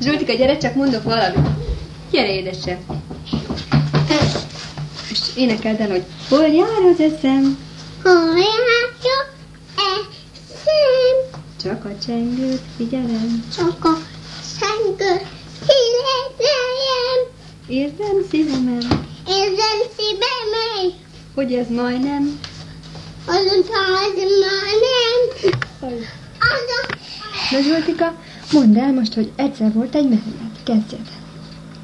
Zsoltika, gyere, csak mondok valamit. Gyere, édesem. És énekeld el, hogy hol jár az eszem, Hol járja eszem, csak a csengőt figyelem. csak a szengő figyeljem, Érzem szívemen, érzem szívemely, hogy ez majdnem? Az már nem, az a Na Zsoltika, mondd el most, hogy egyszer volt egy mehenet. Kezdjed.